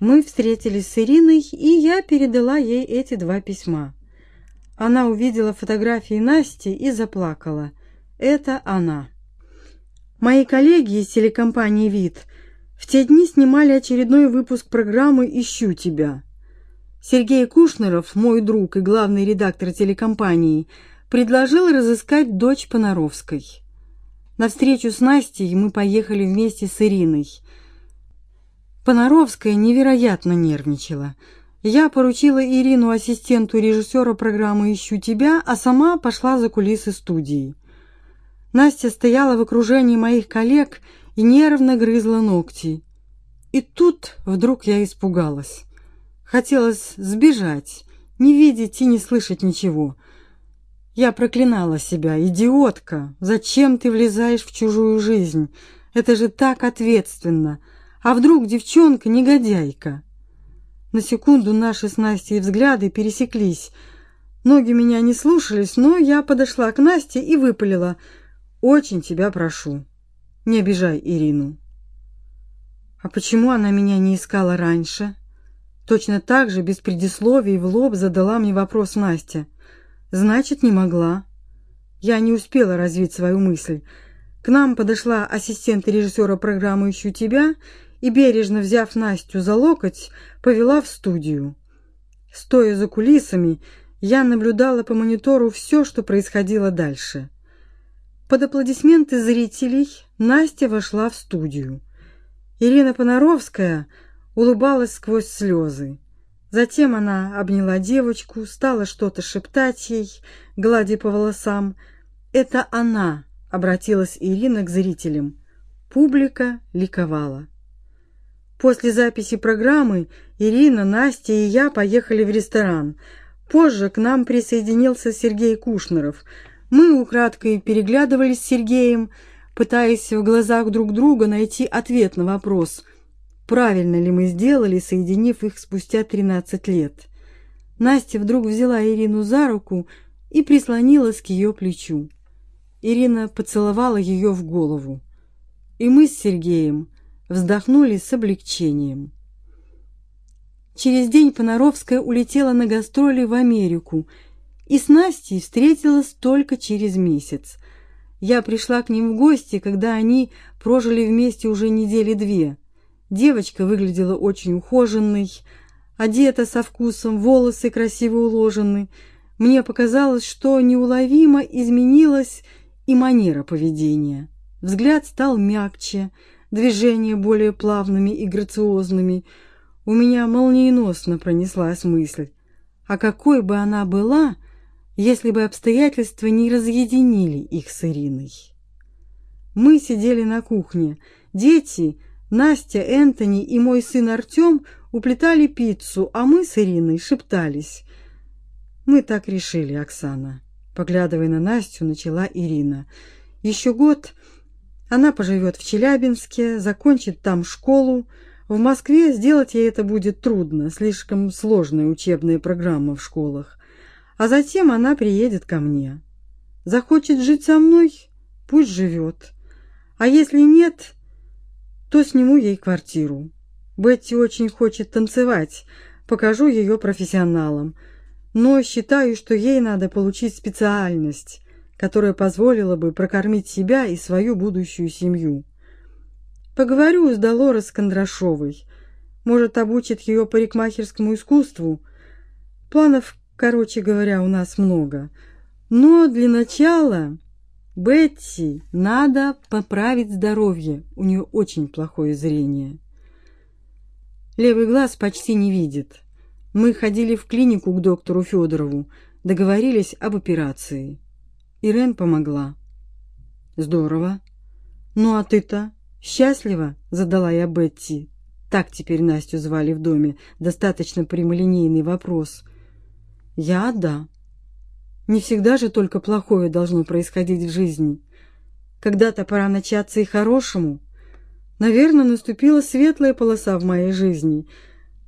Мы встретились с Ириной, и я передала ей эти два письма. Она увидела фотографии Насти и заплакала. Это она. Мои коллеги из телекомпании «Вид» в те дни снимали очередной выпуск программы «Ищу тебя». Сергей Кушнеров, мой друг и главный редактор телекомпании, предложил разыскать дочь Понаровской. На встречу с Настей мы поехали вместе с Ириной. Понаровская невероятно нервничала. Я поручила Ирину ассистенту режиссера программы «Ищу тебя», а сама пошла за кулисы студии. Настя стояла в окружении моих коллег и нервно грызла ногти. И тут вдруг я испугалась. Хотелось сбежать, не видеть и не слышать ничего — я проклинала себя. «Идиотка! Зачем ты влезаешь в чужую жизнь? Это же так ответственно! А вдруг девчонка негодяйка?» На секунду наши с Настей взгляды пересеклись. Ноги меня не слушались, но я подошла к Насте и выпалила. «Очень тебя прошу, не обижай Ирину». «А почему она меня не искала раньше?» Точно так же, без предисловий, в лоб задала мне вопрос Настя. Значит, не могла. Я не успела развить свою мысль. К нам подошла ассистент режиссера программы «Ищу тебя» и, бережно взяв Настю за локоть, повела в студию. Стоя за кулисами, я наблюдала по монитору все, что происходило дальше. Под аплодисменты зрителей Настя вошла в студию. Ирина Понаровская улыбалась сквозь слезы. Затем она обняла девочку, стала что-то шептать ей, гладя по волосам. «Это она!» — обратилась Ирина к зрителям. Публика ликовала. После записи программы Ирина, Настя и я поехали в ресторан. Позже к нам присоединился Сергей Кушнеров. Мы украдкой переглядывались с Сергеем, пытаясь в глазах друг друга найти ответ на вопрос — правильно ли мы сделали, соединив их спустя 13 лет. Настя вдруг взяла Ирину за руку и прислонилась к ее плечу. Ирина поцеловала ее в голову. И мы с Сергеем вздохнули с облегчением. Через день Понаровская улетела на гастроли в Америку и с Настей встретилась только через месяц. Я пришла к ним в гости, когда они прожили вместе уже недели две – Девочка выглядела очень ухоженной, одета со вкусом, волосы красиво уложены. Мне показалось, что неуловимо изменилась и манера поведения. Взгляд стал мягче, движения более плавными и грациозными. У меня молниеносно пронеслась мысль, а какой бы она была, если бы обстоятельства не разъединили их с Ириной. Мы сидели на кухне. Дети Настя, Энтони и мой сын Артем уплетали пиццу, а мы с Ириной шептались. Мы так решили, Оксана. Поглядывая на Настю, начала Ирина. Еще год она поживет в Челябинске, закончит там школу. В Москве сделать ей это будет трудно, слишком сложная учебная программа в школах. А затем она приедет ко мне. Захочет жить со мной, пусть живет. А если нет, то сниму ей квартиру. Бетти очень хочет танцевать, покажу ее профессионалам, но считаю, что ей надо получить специальность, которая позволила бы прокормить себя и свою будущую семью. Поговорю с Долорес Кондрашовой. Может, обучит ее парикмахерскому искусству. Планов, короче говоря, у нас много. Но для начала Бетти, надо поправить здоровье. У нее очень плохое зрение. Левый глаз почти не видит. Мы ходили в клинику к доктору Федорову, договорились об операции. Ирен помогла. Здорово. Ну а ты-то счастлива? задала я Бетти. Так теперь Настю звали в доме. Достаточно прямолинейный вопрос. Я да. Не всегда же только плохое должно происходить в жизни. Когда-то пора начаться и хорошему. Наверное, наступила светлая полоса в моей жизни.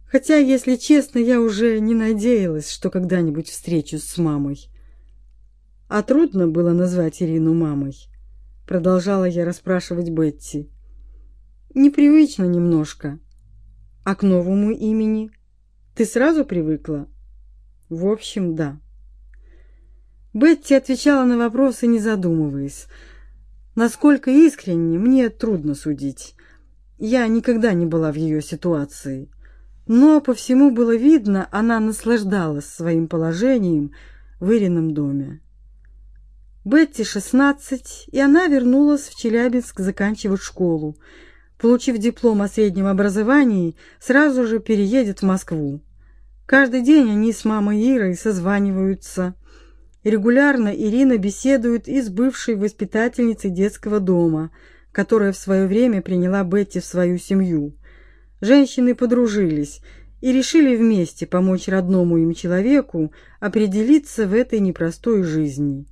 Хотя, если честно, я уже не надеялась, что когда-нибудь встречусь с мамой. А трудно было назвать Ирину мамой. Продолжала я расспрашивать Бетти. Непривычно немножко. А к новому имени ты сразу привыкла? В общем, да. Бетти отвечала на вопросы, не задумываясь. Насколько искренне, мне трудно судить. Я никогда не была в ее ситуации. Но по всему было видно, она наслаждалась своим положением в Ирином доме. Бетти шестнадцать, и она вернулась в Челябинск заканчивать школу. Получив диплом о среднем образовании, сразу же переедет в Москву. Каждый день они с мамой Ирой созваниваются. Регулярно Ирина беседует и с бывшей воспитательницей детского дома, которая в свое время приняла Бетти в свою семью. Женщины подружились и решили вместе помочь родному им человеку определиться в этой непростой жизни.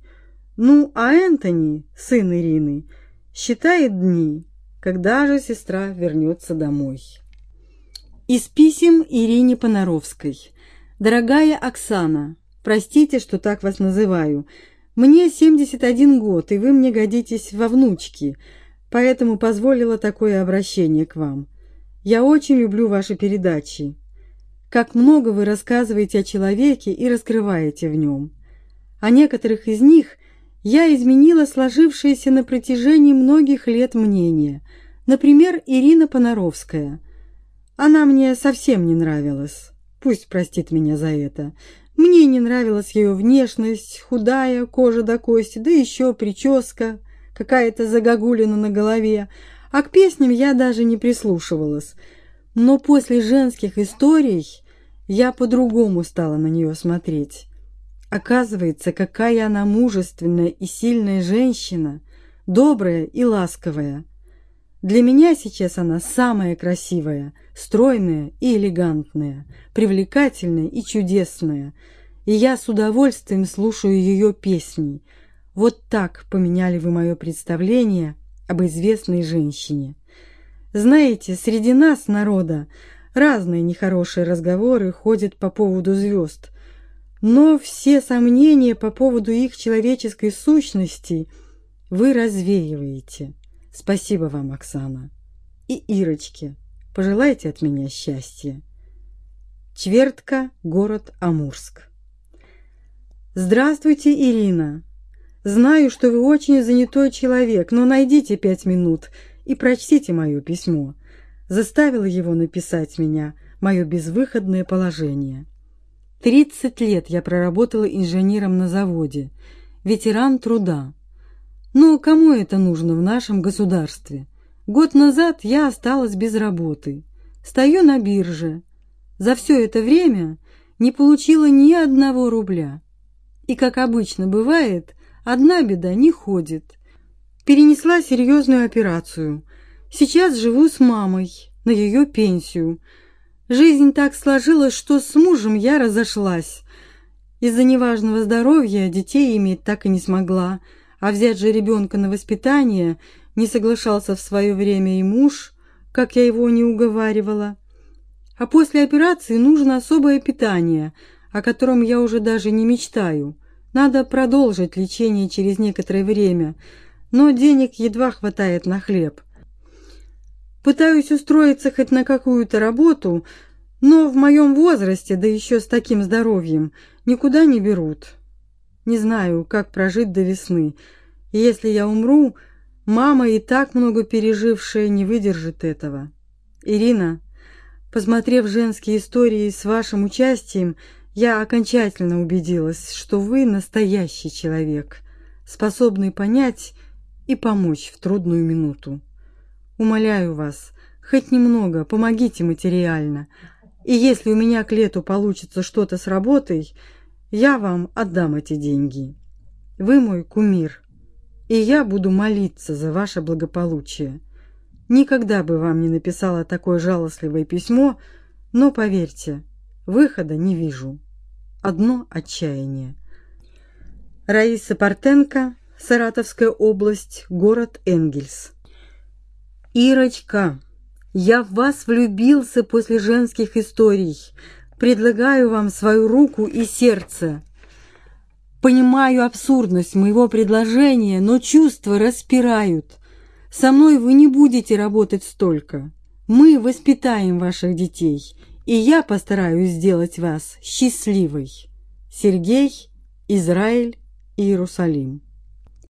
Ну, а Энтони, сын Ирины, считает дни, когда же сестра вернется домой. Из писем Ирине Понаровской. Дорогая Оксана, простите, что так вас называю. Мне 71 год, и вы мне годитесь во внучки, поэтому позволила такое обращение к вам. Я очень люблю ваши передачи. Как много вы рассказываете о человеке и раскрываете в нем. О некоторых из них я изменила сложившееся на протяжении многих лет мнение. Например, Ирина Понаровская. Она мне совсем не нравилась. Пусть простит меня за это. Мне не нравилась ее внешность, худая, кожа до кости, да еще прическа, какая-то загогулина на голове. А к песням я даже не прислушивалась. Но после женских историй я по-другому стала на нее смотреть. Оказывается, какая она мужественная и сильная женщина, добрая и ласковая. Для меня сейчас она самая красивая, стройная и элегантная, привлекательная и чудесная, и я с удовольствием слушаю ее песни. Вот так поменяли вы мое представление об известной женщине. Знаете, среди нас, народа, разные нехорошие разговоры ходят по поводу звезд – но все сомнения по поводу их человеческой сущности вы развеиваете. Спасибо вам, Оксана. И Ирочке. Пожелайте от меня счастья. Чвертка, город Амурск. Здравствуйте, Ирина. Знаю, что вы очень занятой человек, но найдите пять минут и прочтите мое письмо. Заставило его написать меня мое безвыходное положение. Тридцать лет я проработала инженером на заводе, ветеран труда. Но кому это нужно в нашем государстве? Год назад я осталась без работы. Стою на бирже. За все это время не получила ни одного рубля. И, как обычно бывает, одна беда не ходит. Перенесла серьезную операцию. Сейчас живу с мамой на ее пенсию – Жизнь так сложилась, что с мужем я разошлась. Из-за неважного здоровья детей иметь так и не смогла, а взять же ребенка на воспитание не соглашался в свое время и муж, как я его не уговаривала. А после операции нужно особое питание, о котором я уже даже не мечтаю. Надо продолжить лечение через некоторое время, но денег едва хватает на хлеб. Пытаюсь устроиться хоть на какую-то работу, но в моем возрасте, да еще с таким здоровьем, никуда не берут. Не знаю, как прожить до весны. И если я умру, мама и так много пережившая не выдержит этого. Ирина, посмотрев женские истории с вашим участием, я окончательно убедилась, что вы настоящий человек, способный понять и помочь в трудную минуту. Умоляю вас, хоть немного помогите материально, и если у меня к лету получится что-то с работой, я вам отдам эти деньги. Вы мой кумир, и я буду молиться за ваше благополучие. Никогда бы вам не написала такое жалостливое письмо, но поверьте, выхода не вижу. Одно отчаяние. Раиса Портенко, Саратовская область, город Энгельс. Ирочка, я в вас влюбился после женских историй. Предлагаю вам свою руку и сердце. Понимаю абсурдность моего предложения, но чувства распирают. Со мной вы не будете работать столько. Мы воспитаем ваших детей, и я постараюсь сделать вас счастливой. Сергей, Израиль, Иерусалим.